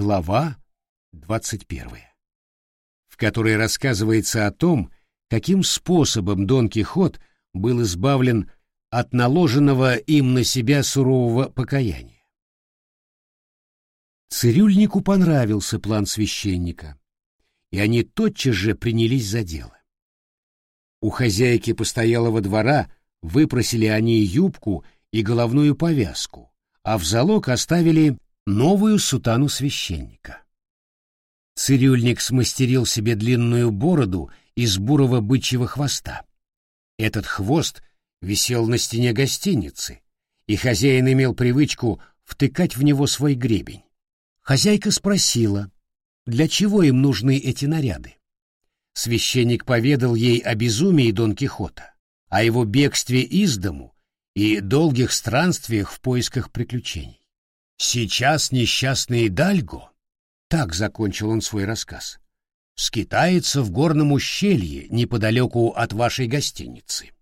Глава 21. В которой рассказывается о том, каким способом Дон Кихот был избавлен от наложенного им на себя сурового покаяния. Цирюльнику понравился план священника, и они тотчас же принялись за дело. У хозяйки постоялого двора выпросили они юбку и головную повязку, а в залог оставили новую сутану священника. Цирюльник смастерил себе длинную бороду из бурого бычьего хвоста. Этот хвост висел на стене гостиницы, и хозяин имел привычку втыкать в него свой гребень. Хозяйка спросила, для чего им нужны эти наряды. Священник поведал ей о безумии Дон Кихота, о его бегстве из дому и долгих странствиях в поисках приключений. Сейчас несчастный Дальго, так закончил он свой рассказ, скитается в горном ущелье неподалеку от вашей гостиницы.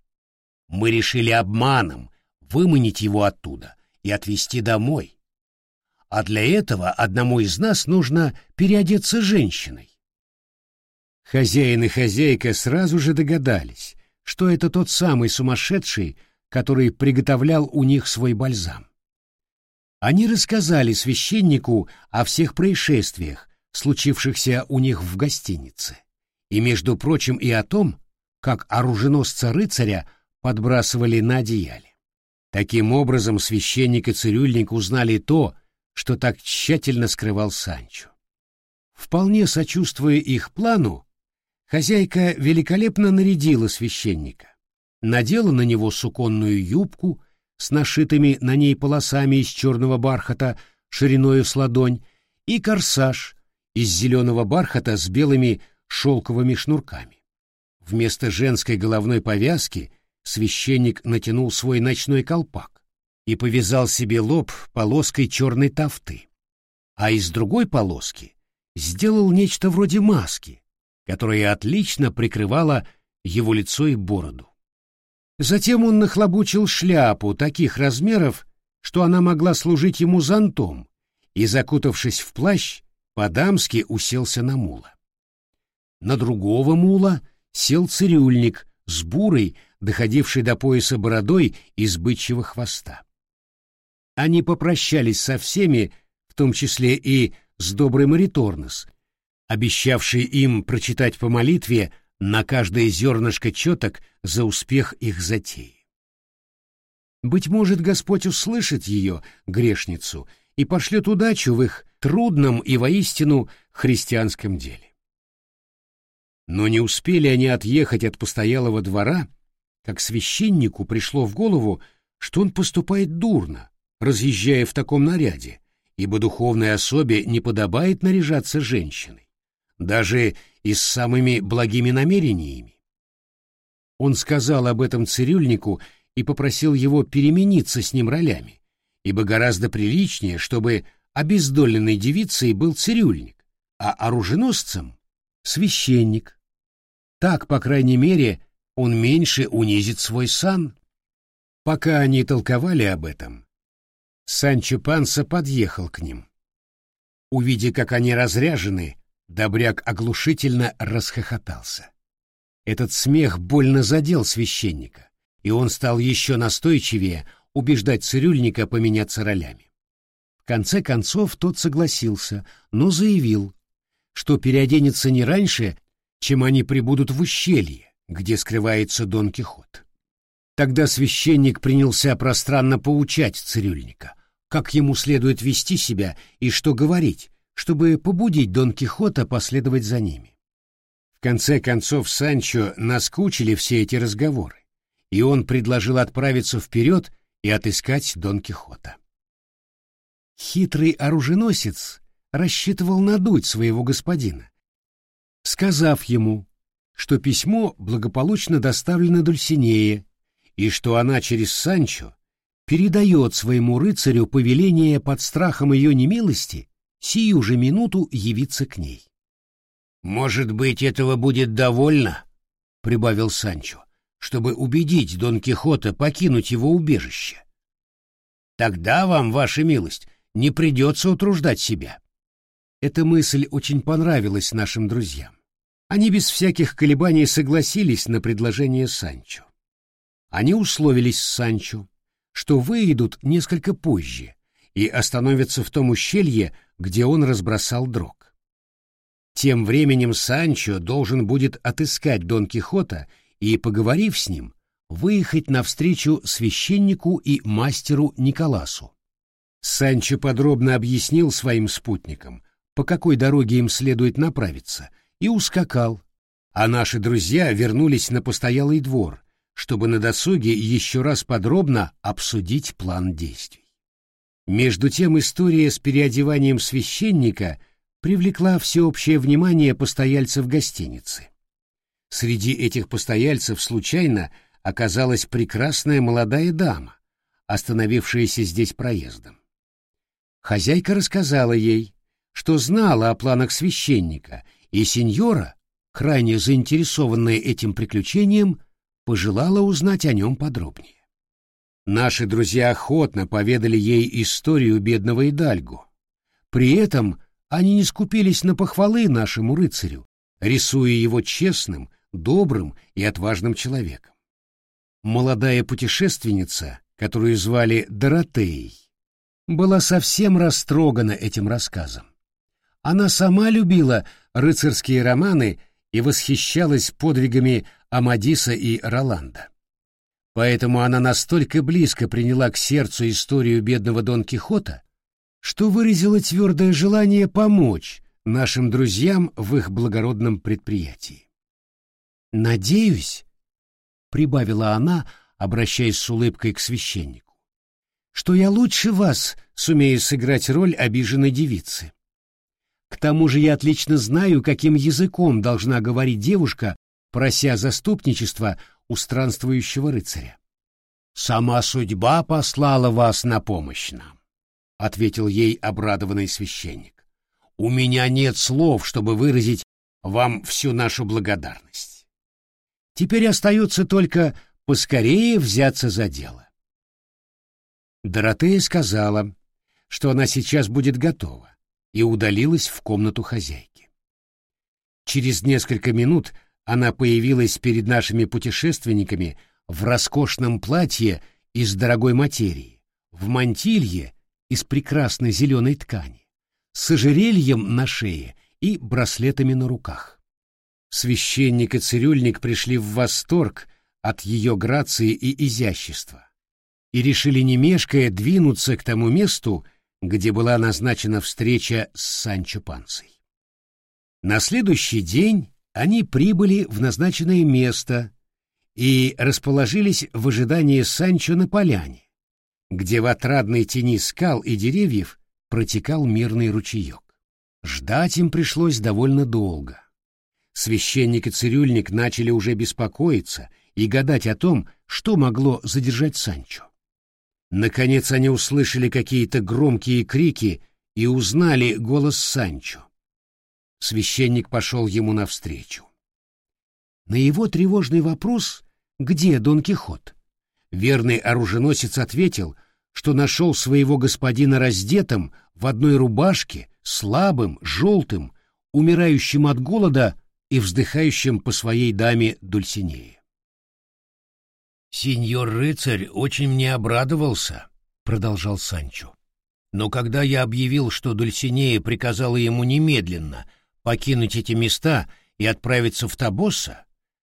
Мы решили обманом выманить его оттуда и отвезти домой. А для этого одному из нас нужно переодеться женщиной. Хозяин и хозяйка сразу же догадались, что это тот самый сумасшедший, который приготовлял у них свой бальзам. Они рассказали священнику о всех происшествиях, случившихся у них в гостинице, и, между прочим, и о том, как оруженосца рыцаря подбрасывали на одеяле. Таким образом, священник и цирюльник узнали то, что так тщательно скрывал Санчо. Вполне сочувствуя их плану, хозяйка великолепно нарядила священника, надела на него суконную юбку с нашитыми на ней полосами из черного бархата шириною с ладонь и корсаж из зеленого бархата с белыми шелковыми шнурками. Вместо женской головной повязки священник натянул свой ночной колпак и повязал себе лоб полоской черной тафты, а из другой полоски сделал нечто вроде маски, которая отлично прикрывала его лицо и бороду. Затем он нахлобучил шляпу таких размеров, что она могла служить ему зонтом, и, закутавшись в плащ, по-дамски уселся на мула. На другого мула сел цирюльник с бурой, доходившей до пояса бородой из бычьего хвоста. Они попрощались со всеми, в том числе и с добрый Мариторнос, обещавший им прочитать по молитве на каждое зернышко четок за успех их затеи. Быть может, Господь услышит ее, грешницу, и пошлет удачу в их трудном и воистину христианском деле. Но не успели они отъехать от постоялого двора, как священнику пришло в голову, что он поступает дурно, разъезжая в таком наряде, ибо духовной особе не подобает наряжаться женщиной, даже и с самыми благими намерениями. Он сказал об этом цирюльнику и попросил его перемениться с ним ролями, ибо гораздо приличнее, чтобы обездоленной девицей был цирюльник, а оруженосцем — священник. Так, по крайней мере, он меньше унизит свой сан. Пока они толковали об этом, Санчо Панса подъехал к ним. Увидя, как они разряжены, Добряк оглушительно расхохотался. Этот смех больно задел священника, и он стал еще настойчивее убеждать цирюльника поменяться ролями. В конце концов тот согласился, но заявил, что переоденется не раньше, чем они прибудут в ущелье, где скрывается Дон Кихот. Тогда священник принялся пространно поучать цирюльника, как ему следует вести себя и что говорить, чтобы побудить Дон Кихота последовать за ними. В конце концов Санчо наскучили все эти разговоры, и он предложил отправиться вперед и отыскать Дон Кихота. Хитрый оруженосец рассчитывал надуть своего господина, сказав ему, что письмо благополучно доставлено Дульсинее и что она через Санчо передает своему рыцарю повеление под страхом ее немилости сию же минуту явиться к ней. «Может быть, этого будет довольно?» — прибавил Санчо, чтобы убедить Дон Кихота покинуть его убежище. «Тогда вам, ваша милость, не придется утруждать себя. Эта мысль очень понравилась нашим друзьям. Они без всяких колебаний согласились на предложение Санчо. Они условились с Санчо, что выйдут несколько позже и остановятся в том ущелье, где он разбросал дрог. Тем временем Санчо должен будет отыскать Дон Кихота и, поговорив с ним, выехать навстречу священнику и мастеру Николасу. Санчо подробно объяснил своим спутникам, по какой дороге им следует направиться, и ускакал, а наши друзья вернулись на постоялый двор, чтобы на досуге еще раз подробно обсудить план действий. Между тем история с переодеванием священника привлекла всеобщее внимание постояльцев гостиницы. Среди этих постояльцев случайно оказалась прекрасная молодая дама, остановившаяся здесь проездом. Хозяйка рассказала ей, что знала о планах священника, и сеньора, крайне заинтересованная этим приключением, пожелала узнать о нем подробнее. Наши друзья охотно поведали ей историю бедного Идальгу. При этом они не скупились на похвалы нашему рыцарю, рисуя его честным, добрым и отважным человеком. Молодая путешественница, которую звали Доротеей, была совсем растрогана этим рассказом. Она сама любила рыцарские романы и восхищалась подвигами Амадиса и Роланда. Поэтому она настолько близко приняла к сердцу историю бедного Дон Кихота, что выразила твердое желание помочь нашим друзьям в их благородном предприятии. «Надеюсь», — прибавила она, обращаясь с улыбкой к священнику, «что я лучше вас сумею сыграть роль обиженной девицы. К тому же я отлично знаю, каким языком должна говорить девушка, прося заступничества у странствующего рыцаря. «Сама судьба послала вас на помощь нам», — ответил ей обрадованный священник. «У меня нет слов, чтобы выразить вам всю нашу благодарность. Теперь остается только поскорее взяться за дело». Доротея сказала, что она сейчас будет готова, и удалилась в комнату хозяйки. Через несколько минут она появилась перед нашими путешественниками в роскошном платье из дорогой материи, в мантилье из прекрасной зеленой ткани, с ожерельем на шее и браслетами на руках. Священник и цирюльник пришли в восторг от ее грации и изящества и решили не мешкая двинуться к тому месту, где была назначена встреча с Санчо Пансой. На следующий день они прибыли в назначенное место и расположились в ожидании Санчо на поляне, где в отрадной тени скал и деревьев протекал мирный ручеек. Ждать им пришлось довольно долго. Священник и цирюльник начали уже беспокоиться и гадать о том, что могло задержать Санчо. Наконец они услышали какие-то громкие крики и узнали голос Санчо. Священник пошел ему навстречу. На его тревожный вопрос «Где Дон Кихот?» верный оруженосец ответил, что нашел своего господина раздетым в одной рубашке, слабым, желтым, умирающим от голода и вздыхающим по своей даме Дульсинее. «Сеньор рыцарь очень мне обрадовался», — продолжал Санчо. «Но когда я объявил, что Дульсинея приказала ему немедленно покинуть эти места и отправиться в Табосса,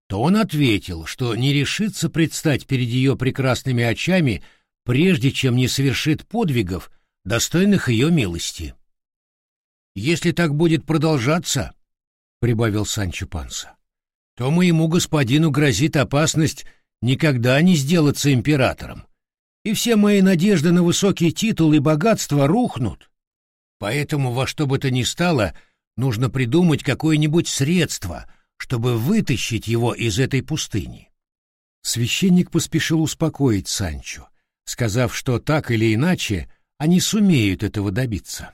то он ответил, что не решится предстать перед ее прекрасными очами, прежде чем не совершит подвигов, достойных ее милости. «Если так будет продолжаться», — прибавил Санчо Панса, — «то моему господину грозит опасность никогда не сделаться императором, и все мои надежды на высокий титул и богатство рухнут. Поэтому во что бы то ни стало, нужно придумать какое-нибудь средство, чтобы вытащить его из этой пустыни. Священник поспешил успокоить Санчо, сказав, что так или иначе они сумеют этого добиться.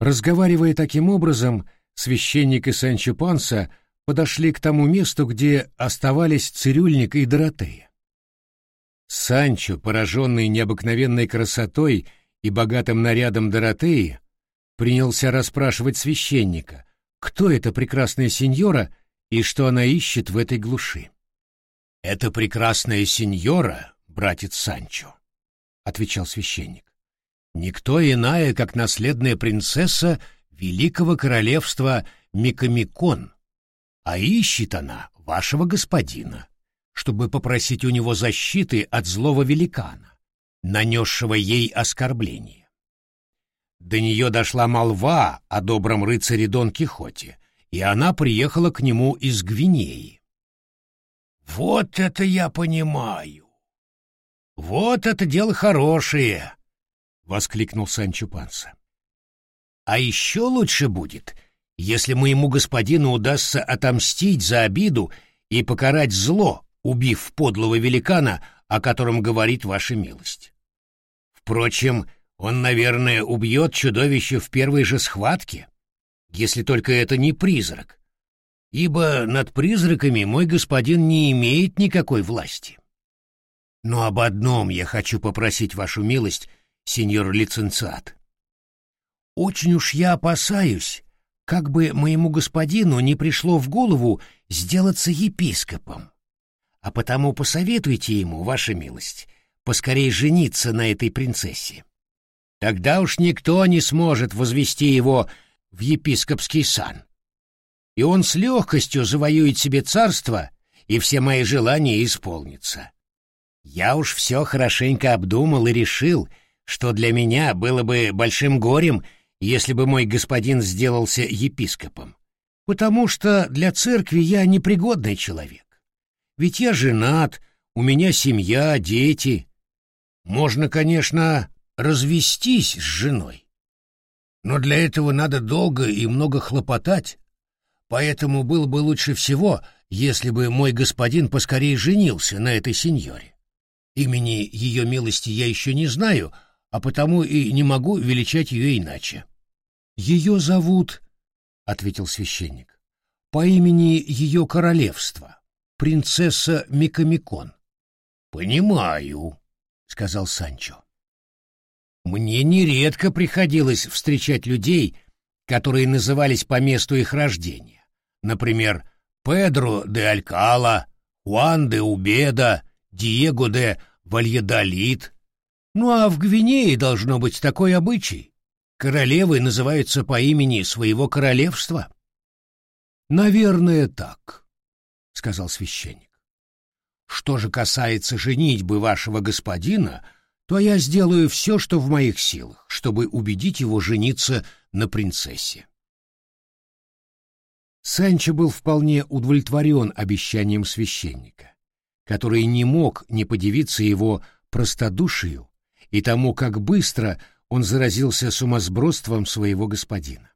Разговаривая таким образом, священник и Санчо Панса подошли к тому месту, где оставались цирюльник и Доротея. Санчо, пораженный необыкновенной красотой и богатым нарядом Доротеи, принялся расспрашивать священника, кто эта прекрасная сеньора и что она ищет в этой глуши. «Это прекрасная сеньора, братец Санчо», — отвечал священник. «Никто иная, как наследная принцесса Великого Королевства Микомикон, а ищет она вашего господина, чтобы попросить у него защиты от злого великана, нанесшего ей оскорбление. До нее дошла молва о добром рыцаре Дон Кихоте, и она приехала к нему из Гвинеи. «Вот это я понимаю! Вот это дело хорошее!» — воскликнул Санчо Панса. «А еще лучше будет, если моему господину удастся отомстить за обиду и покарать зло, убив подлого великана, о котором говорит ваша милость. Впрочем, он, наверное, убьет чудовище в первой же схватке, если только это не призрак, ибо над призраками мой господин не имеет никакой власти. Но об одном я хочу попросить вашу милость, сеньор лиценциат. Очень уж я опасаюсь, как бы моему господину не пришло в голову сделаться епископом. А потому посоветуйте ему, ваша милость, поскорей жениться на этой принцессе. Тогда уж никто не сможет возвести его в епископский сан. И он с легкостью завоюет себе царство, и все мои желания исполнятся. Я уж все хорошенько обдумал и решил, что для меня было бы большим горем, если бы мой господин сделался епископом, потому что для церкви я непригодный человек. Ведь я женат, у меня семья, дети. Можно, конечно, развестись с женой, но для этого надо долго и много хлопотать, поэтому было бы лучше всего, если бы мой господин поскорее женился на этой сеньоре. Имени ее милости я еще не знаю, а потому и не могу величать ее иначе. — Ее зовут, — ответил священник, — по имени ее королевства, принцесса Микомикон. — Понимаю, — сказал Санчо. Мне нередко приходилось встречать людей, которые назывались по месту их рождения. Например, Педро де Алькала, Хуан де Убеда, Диего де Вальедолит. Ну а в Гвинее должно быть такой обычай. Королевы называются по имени своего королевства. «Наверное, так», — сказал священник. «Что же касается женитьбы вашего господина, — то я сделаю все, что в моих силах, чтобы убедить его жениться на принцессе. Санчо был вполне удовлетворен обещанием священника, который не мог не подивиться его простодушию и тому, как быстро он заразился сумасбродством своего господина.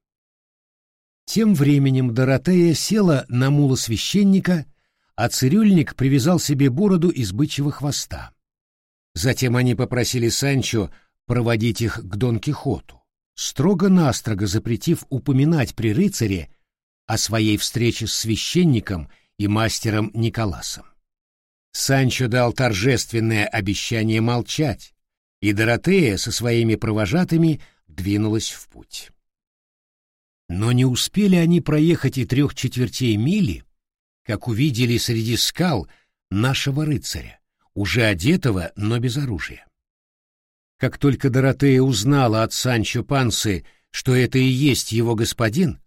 Тем временем Доротея села на мула священника, а цирюльник привязал себе бороду из бычьего хвоста. Затем они попросили Санчо проводить их к Дон Кихоту, строго-настрого запретив упоминать при рыцаре о своей встрече с священником и мастером Николасом. Санчо дал торжественное обещание молчать, и Доротея со своими провожатыми двинулась в путь. Но не успели они проехать и трех четвертей мили, как увидели среди скал нашего рыцаря уже одетого, но без оружия. Как только Доротея узнала от Санчо Пансы, что это и есть его господин,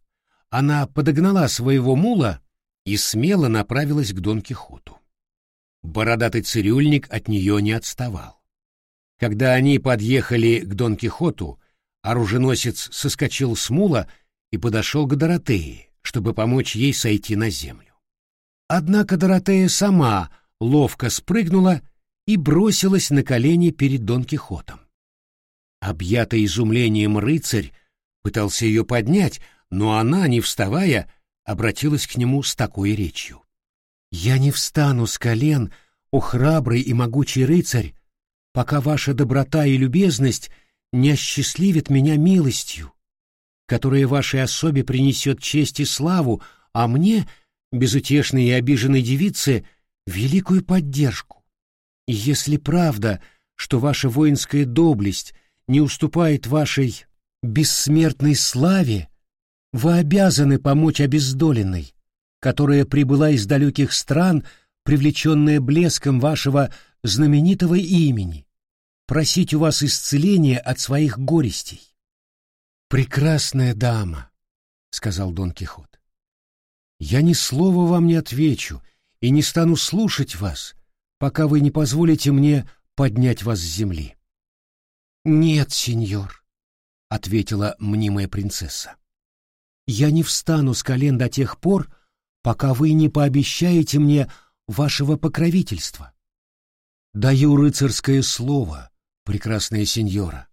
она подогнала своего мула и смело направилась к Дон Кихоту. Бородатый цирюльник от нее не отставал. Когда они подъехали к Дон Кихоту, оруженосец соскочил с мула и подошел к Доротее, чтобы помочь ей сойти на землю. Однако Доротея сама ловко спрыгнула и бросилась на колени перед Дон Кихотом. Объятый изумлением рыцарь пытался ее поднять, но она, не вставая, обратилась к нему с такой речью. «Я не встану с колен, о храбрый и могучий рыцарь, пока ваша доброта и любезность не осчастливят меня милостью, которая вашей особе принесет честь и славу, а мне, безутешной и обиженной девице, великую поддержку. И если правда, что ваша воинская доблесть не уступает вашей бессмертной славе вы обязаны помочь обездоленной, которая прибыла из далеких стран, привлеченная блеском вашего знаменитого имени, просить у вас исцеления от своих горестей. «Прекрасная дама», — сказал Дон Кихот, — «я ни слова вам не отвечу и не стану слушать вас, пока вы не позволите мне поднять вас с земли». «Нет, сеньор», — ответила мнимая принцесса. «Я не встану с колен до тех пор, пока вы не пообещаете мне вашего покровительства. Даю рыцарское слово, прекрасная сеньора,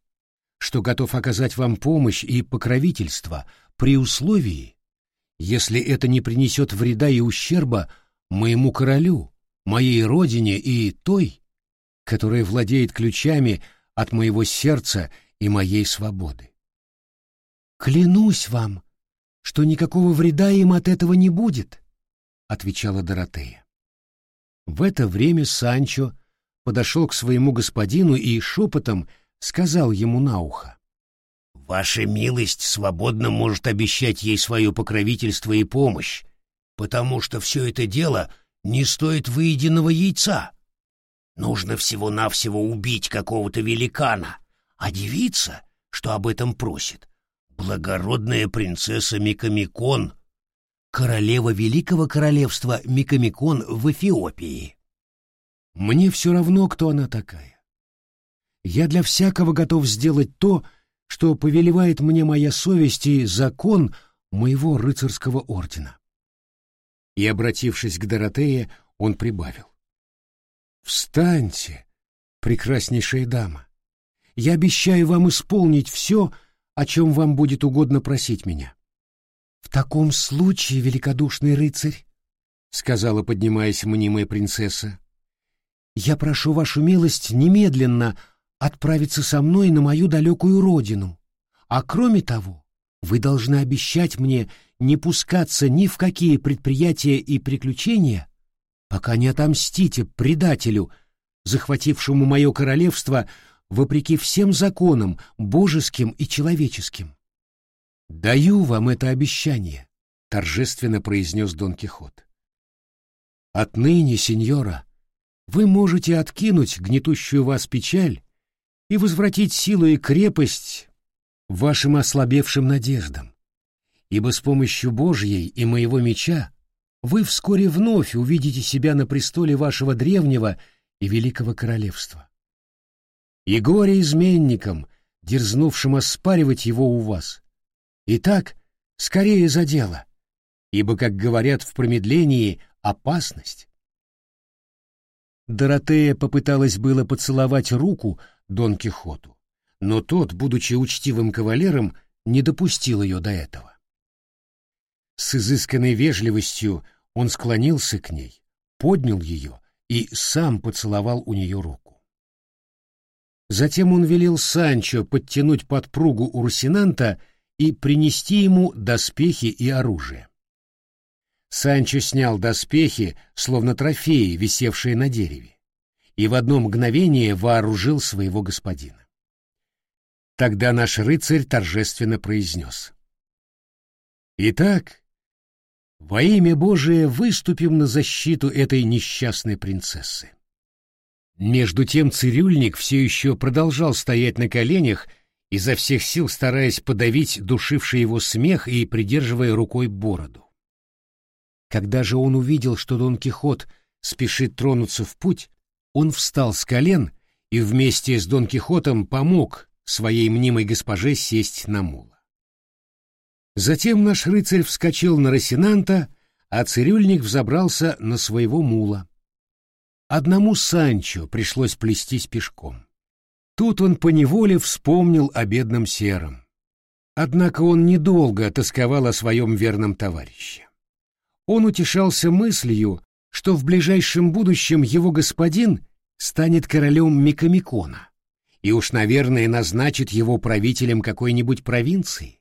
что готов оказать вам помощь и покровительство при условии, если это не принесет вреда и ущерба моему королю, моей родине и той, которая владеет ключами от моего сердца и моей свободы. «Клянусь вам, что никакого вреда им от этого не будет», — отвечала Доротея. В это время Санчо подошел к своему господину и шепотом сказал ему на ухо. «Ваша милость свободно может обещать ей свое покровительство и помощь, потому что все это дело не стоит выеденного яйца. Нужно всего-навсего убить какого-то великана, а девица, что об этом просит, благородная принцесса Микамикон, королева Великого Королевства Микамикон в Эфиопии. Мне все равно, кто она такая. Я для всякого готов сделать то, что повелевает мне моя совесть и закон моего рыцарского ордена. И, обратившись к Доротее, он прибавил. «Встаньте, прекраснейшая дама. Я обещаю вам исполнить все, о чем вам будет угодно просить меня. В таком случае, великодушный рыцарь, сказала, поднимаясь мнимая принцесса, я прошу вашу милость немедленно отправиться со мной на мою далекую родину. А кроме того, вы должны обещать мне не пускаться ни в какие предприятия и приключения, пока не отомстите предателю, захватившему мое королевство вопреки всем законам, божеским и человеческим. «Даю вам это обещание», — торжественно произнес Дон Кихот. «Отныне, сеньора, вы можете откинуть гнетущую вас печаль и возвратить силу и крепость вашим ослабевшим надеждам, ибо с помощью Божьей и моего меча вы вскоре вновь увидите себя на престоле вашего древнего и великого королевства и горе изменникам, дерзнувшим оспаривать его у вас. Итак, скорее за дело, ибо, как говорят в промедлении, опасность. Доротея попыталась было поцеловать руку Дон Кихоту, но тот, будучи учтивым кавалером, не допустил ее до этого. С изысканной вежливостью он склонился к ней, поднял ее и сам поцеловал у нее руку. Затем он велел Санчо подтянуть подпругу у Русинанта и принести ему доспехи и оружие. Санчо снял доспехи, словно трофеи, висевшие на дереве, и в одно мгновение вооружил своего господина. Тогда наш рыцарь торжественно произнес. «Итак, во имя Божие выступим на защиту этой несчастной принцессы». Между тем цирюльник все еще продолжал стоять на коленях, изо всех сил стараясь подавить душивший его смех и придерживая рукой бороду. Когда же он увидел, что Дон Кихот спешит тронуться в путь, он встал с колен и вместе с Дон Кихотом помог своей мнимой госпоже сесть на мула. Затем наш рыцарь вскочил на Росинанта, а цирюльник взобрался на своего мула. Одному Санчо пришлось плестись пешком. Тут он поневоле вспомнил о бедном сером. Однако он недолго тосковал о своем верном товарище. Он утешался мыслью, что в ближайшем будущем его господин станет королем Микамикона и уж, наверное, назначит его правителем какой-нибудь провинции.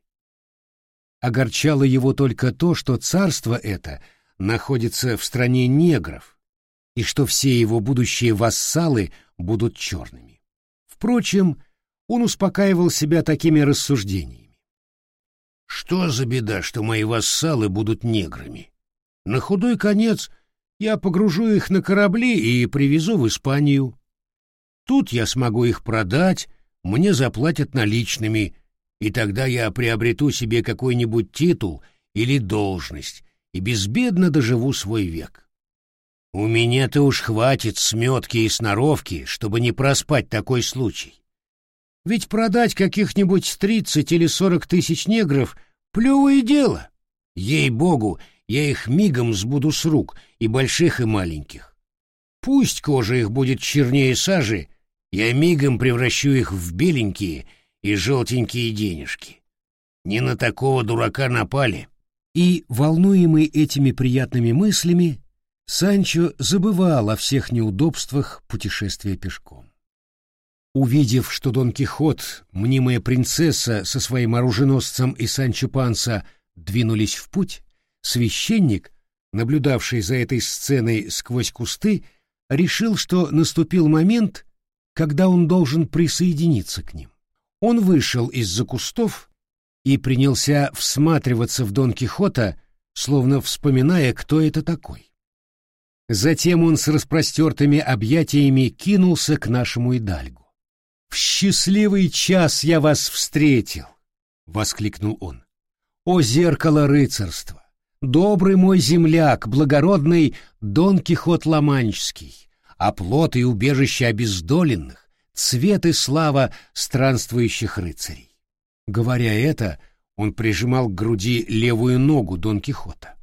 Огорчало его только то, что царство это находится в стране негров, и что все его будущие вассалы будут черными. Впрочем, он успокаивал себя такими рассуждениями. Что за беда, что мои вассалы будут неграми? На худой конец я погружу их на корабли и привезу в Испанию. Тут я смогу их продать, мне заплатят наличными, и тогда я приобрету себе какой-нибудь титул или должность и безбедно доживу свой век. У меня-то уж хватит сметки и сноровки, чтобы не проспать такой случай. Ведь продать каких-нибудь тридцать или сорок тысяч негров — плевое дело. Ей-богу, я их мигом сбуду с рук, и больших, и маленьких. Пусть кожа их будет чернее сажи, я мигом превращу их в беленькие и желтенькие денежки. Не на такого дурака напали. И, волнуемый этими приятными мыслями, Санчо забывал о всех неудобствах путешествия пешком. Увидев, что Дон Кихот, мнимая принцесса со своим оруженосцем и Санчо Панса двинулись в путь, священник, наблюдавший за этой сценой сквозь кусты, решил, что наступил момент, когда он должен присоединиться к ним. Он вышел из-за кустов и принялся всматриваться в Дон Кихота, словно вспоминая, кто это такой. Затем он с распростертыми объятиями кинулся к нашему Идальгу. «В счастливый час я вас встретил!» — воскликнул он. «О зеркало рыцарства! Добрый мой земляк, благородный Дон Кихот Ламанческий, оплот и убежище обездоленных, цвет и слава странствующих рыцарей!» Говоря это, он прижимал к груди левую ногу Дон Кихота.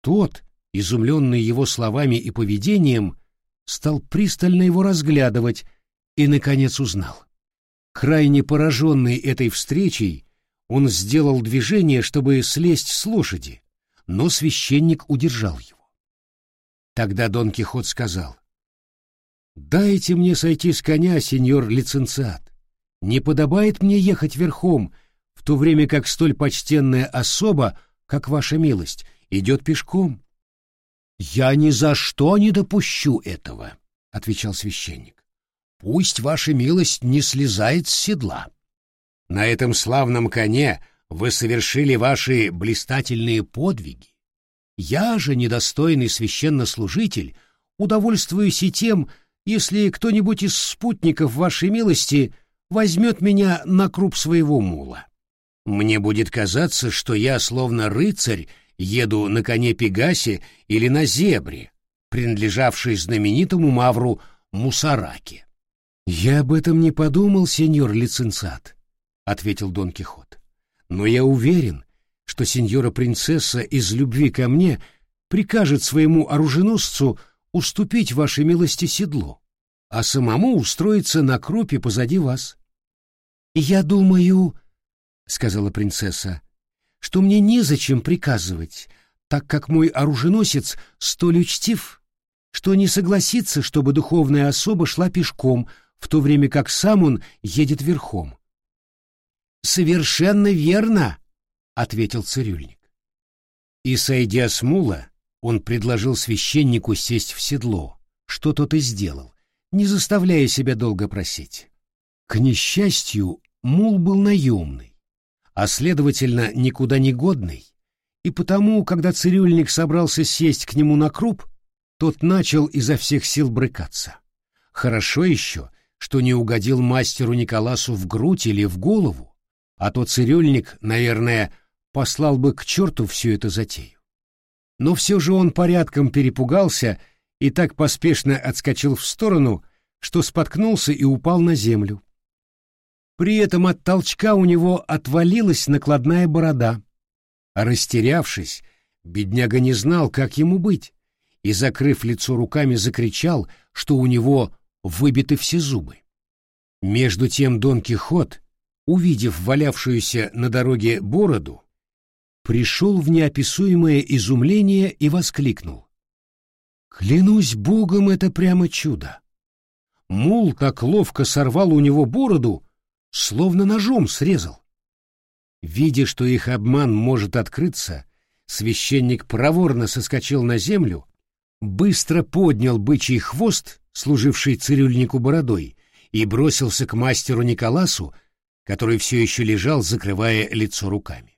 Тот, изумленный его словами и поведением, стал пристально его разглядывать и, наконец, узнал. Крайне пораженный этой встречей, он сделал движение, чтобы слезть с лошади, но священник удержал его. Тогда Дон Кихот сказал, «Дайте мне сойти с коня, сеньор лиценциат. Не подобает мне ехать верхом, в то время как столь почтенная особа, как ваша милость, идет пешком». «Я ни за что не допущу этого», — отвечал священник. Пусть ваша милость не слезает с седла. На этом славном коне вы совершили ваши блистательные подвиги. Я же, недостойный священнослужитель, удовольствуюсь и тем, если кто-нибудь из спутников вашей милости возьмет меня на круп своего мула. Мне будет казаться, что я, словно рыцарь, еду на коне Пегасе или на зебре, принадлежавшей знаменитому мавру Мусараке. «Я об этом не подумал, сеньор лицензат», — ответил Дон Кихот. «Но я уверен, что сеньора-принцесса из любви ко мне прикажет своему оруженосцу уступить вашей милости седло, а самому устроиться на крупе позади вас». «Я думаю», — сказала принцесса, — «что мне незачем приказывать, так как мой оруженосец столь учтив, что не согласится, чтобы духовная особа шла пешком, в то время как сам он едет верхом. «Совершенно верно», — ответил цирюльник. И, сойдя с мула, он предложил священнику сесть в седло, что тот и сделал, не заставляя себя долго просить. К несчастью, мул был наемный, а, следовательно, никуда не годный, и потому, когда цирюльник собрался сесть к нему на круп, тот начал изо всех сил брыкаться. Хорошо еще, что не угодил мастеру Николасу в грудь или в голову, а то цирюльник, наверное, послал бы к черту всю эту затею. Но все же он порядком перепугался и так поспешно отскочил в сторону, что споткнулся и упал на землю. При этом от толчка у него отвалилась накладная борода. А растерявшись, бедняга не знал, как ему быть, и, закрыв лицо руками, закричал, что у него выбиты все зубы. Между тем Дон Кихот, увидев валявшуюся на дороге бороду, пришел в неописуемое изумление и воскликнул. «Клянусь Богом, это прямо чудо!» Мул так ловко сорвал у него бороду, словно ножом срезал. Видя, что их обман может открыться, священник проворно соскочил на землю, быстро поднял бычий хвост служивший цирюльнику бородой, и бросился к мастеру Николасу, который все еще лежал, закрывая лицо руками.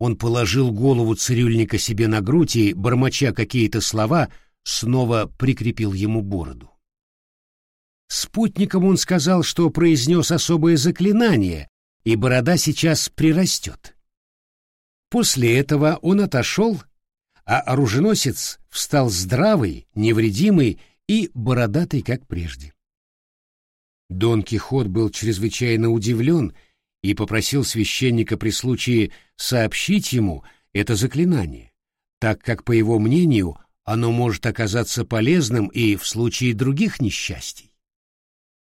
Он положил голову цирюльника себе на грудь и, бормоча какие-то слова, снова прикрепил ему бороду. Спутникам он сказал, что произнес особое заклинание, и борода сейчас прирастет. После этого он отошел, а оруженосец встал здравый, невредимый и бородатый, как прежде. Дон Кихот был чрезвычайно удивлен и попросил священника при случае сообщить ему это заклинание, так как, по его мнению, оно может оказаться полезным и в случае других несчастий.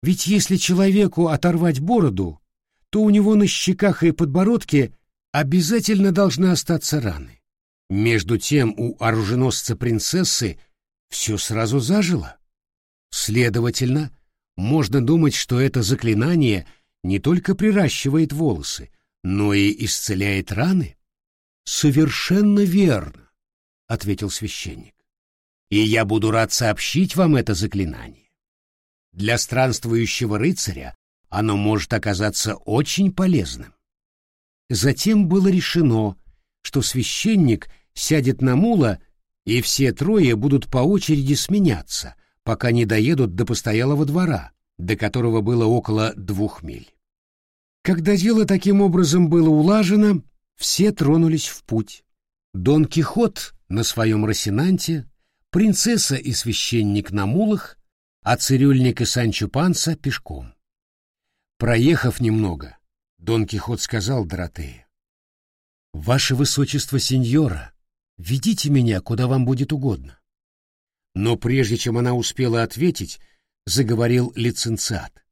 Ведь если человеку оторвать бороду, то у него на щеках и подбородке обязательно должны остаться раны. Между тем у оруженосца принцессы все сразу зажило. Следовательно, можно думать, что это заклинание не только приращивает волосы, но и исцеляет раны. Совершенно верно, ответил священник. И я буду рад сообщить вам это заклинание. Для странствующего рыцаря оно может оказаться очень полезным. Затем было решено, что священник сядет на мула, и все трое будут по очереди сменяться, пока не доедут до постоялого двора, до которого было около двух миль. Когда дело таким образом было улажено, все тронулись в путь. Дон Кихот на своем Росинанте, принцесса и священник на мулах, а цирюльник и Санчо Панса пешком. Проехав немного, Дон Кихот сказал Доротее, «Ваше высочество сеньора, ведите меня, куда вам будет угодно». Но прежде чем она успела ответить, заговорил лиценциат.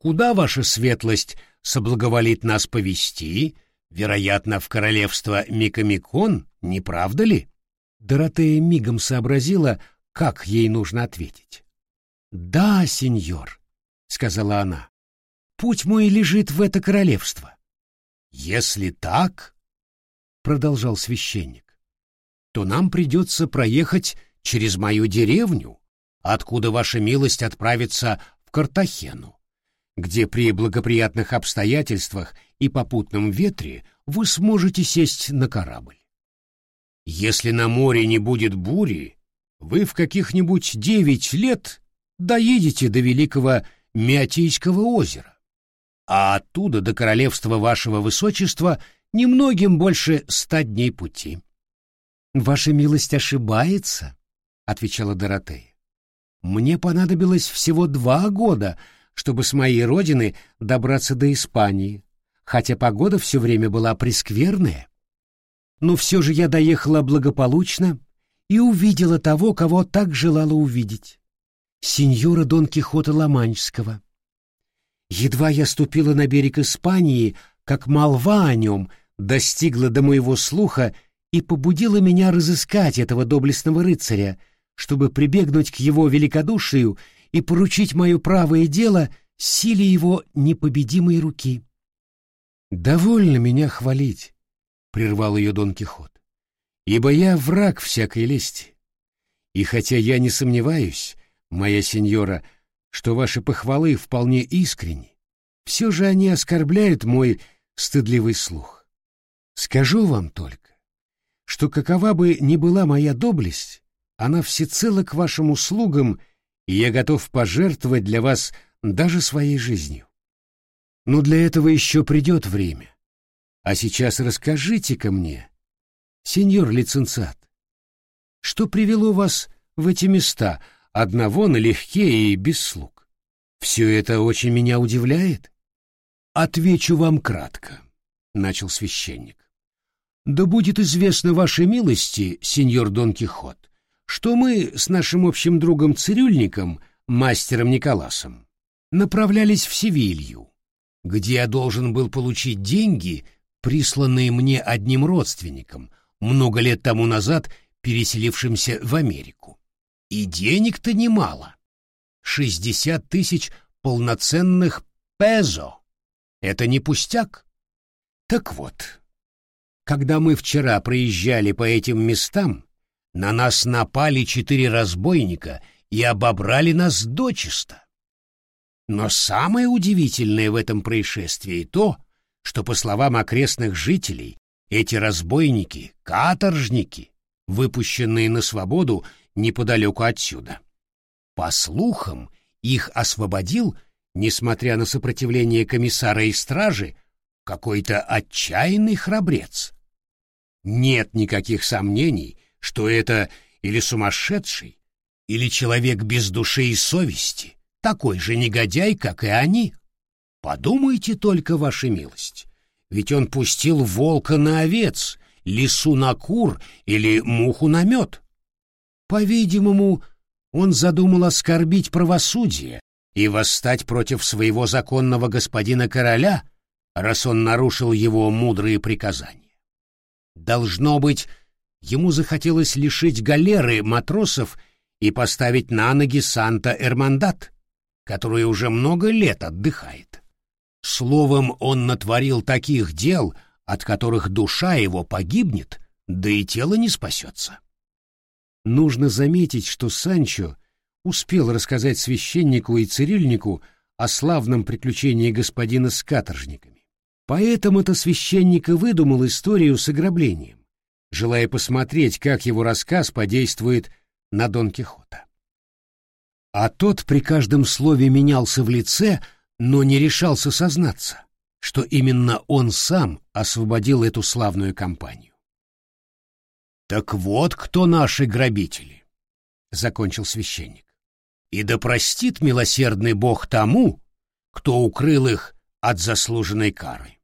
«Куда ваша светлость соблаговолит нас повести, вероятно, в королевство Микомикон, не правда ли? Доротея мигом сообразила, как ей нужно ответить. «Да, сеньор», — сказала она, — «путь мой лежит в это королевство». «Если так», — продолжал священник, — «то нам придется проехать через мою деревню, откуда ваша милость отправится в Картахену где при благоприятных обстоятельствах и попутном ветре вы сможете сесть на корабль. Если на море не будет бури, вы в каких-нибудь девять лет доедете до великого Миотийского озера, а оттуда до королевства вашего высочества немногим больше ста дней пути. «Ваша милость ошибается», — отвечала Доротея. «Мне понадобилось всего два года, чтобы с моей родины добраться до Испании, хотя погода все время была прескверная. Но все же я доехала благополучно и увидела того, кого так желала увидеть. Сеньора Дон Кихота Ломанческого. Едва я ступила на берег Испании, как молва о нем достигла до моего слуха и побудила меня разыскать этого доблестного рыцаря, чтобы прибегнуть к его великодушию и поручить мое правое дело силе его непобедимой руки. «Довольно меня хвалить», — прервал ее Дон Кихот, — «ибо я враг всякой лести. И хотя я не сомневаюсь, моя сеньора, что ваши похвалы вполне искренни, все же они оскорбляют мой стыдливый слух. Скажу вам только, что какова бы ни была моя доблесть, она всецело к вашим услугам и я готов пожертвовать для вас даже своей жизнью. Но для этого еще придет время. А сейчас расскажите-ка мне, сеньор лицензат, что привело вас в эти места, одного налегке и без слуг? Все это очень меня удивляет. Отвечу вам кратко, — начал священник. Да будет известно вашей милости, сеньор Дон Кихот, что мы с нашим общим другом-цирюльником, мастером Николасом, направлялись в Севилью, где я должен был получить деньги, присланные мне одним родственником, много лет тому назад переселившимся в Америку. И денег-то немало. Шестьдесят тысяч полноценных пезо. Это не пустяк. Так вот, когда мы вчера проезжали по этим местам, на нас напали четыре разбойника и обобрали нас дочисто. Но самое удивительное в этом происшествии то, что, по словам окрестных жителей, эти разбойники — каторжники, выпущенные на свободу неподалеку отсюда. По слухам, их освободил, несмотря на сопротивление комиссара и стражи, какой-то отчаянный храбрец. Нет никаких сомнений, что это или сумасшедший, или человек без души и совести, такой же негодяй, как и они. Подумайте только, ваша милость, ведь он пустил волка на овец, лису на кур или муху на мед. По-видимому, он задумал оскорбить правосудие и восстать против своего законного господина короля, раз он нарушил его мудрые приказания. Должно быть, ему захотелось лишить галеры матросов и поставить на ноги Санта-Эрмандат, который уже много лет отдыхает. Словом, он натворил таких дел, от которых душа его погибнет, да и тело не спасется. Нужно заметить, что Санчо успел рассказать священнику и цирюльнику о славном приключении господина с каторжниками. Поэтому-то священник и выдумал историю с ограблением, желая посмотреть, как его рассказ подействует на Дон Кихота. А тот при каждом слове менялся в лице, но не решался сознаться, что именно он сам освободил эту славную компанию. «Так вот кто наши грабители», — закончил священник. «И да простит милосердный Бог тому, кто укрыл их от заслуженной кары».